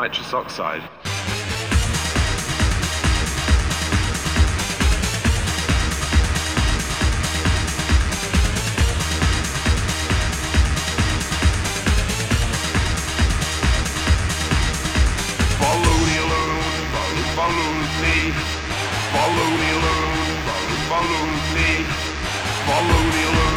nitrous oxide. Follow me alone, follow, follow me. Follow me alone,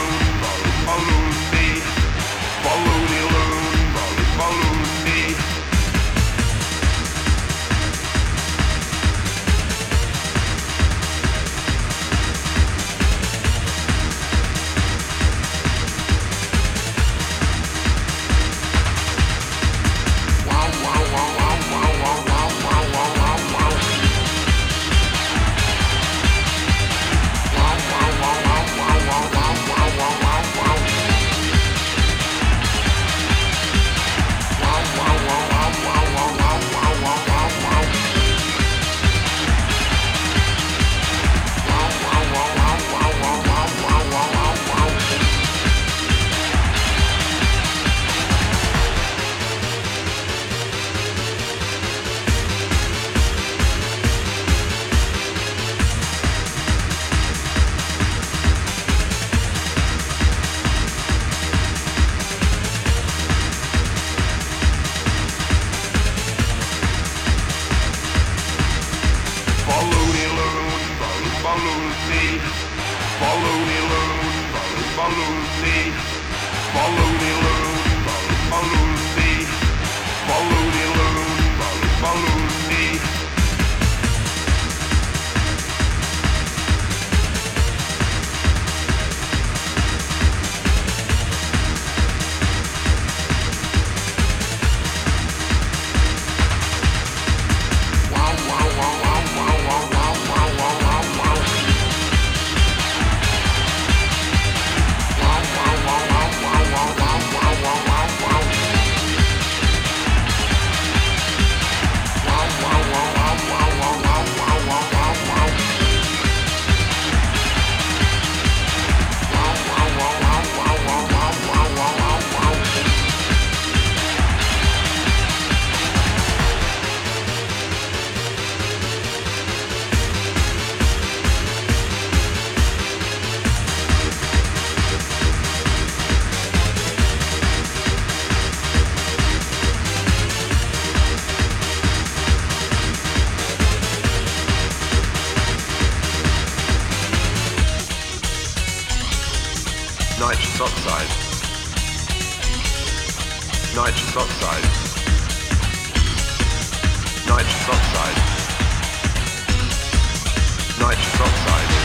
follow, me. Follow me alone, follow, follow me. Follow me alone, Nitrous oxide. Nitrous oxide. Nitrous oxide. Nitrous oxide.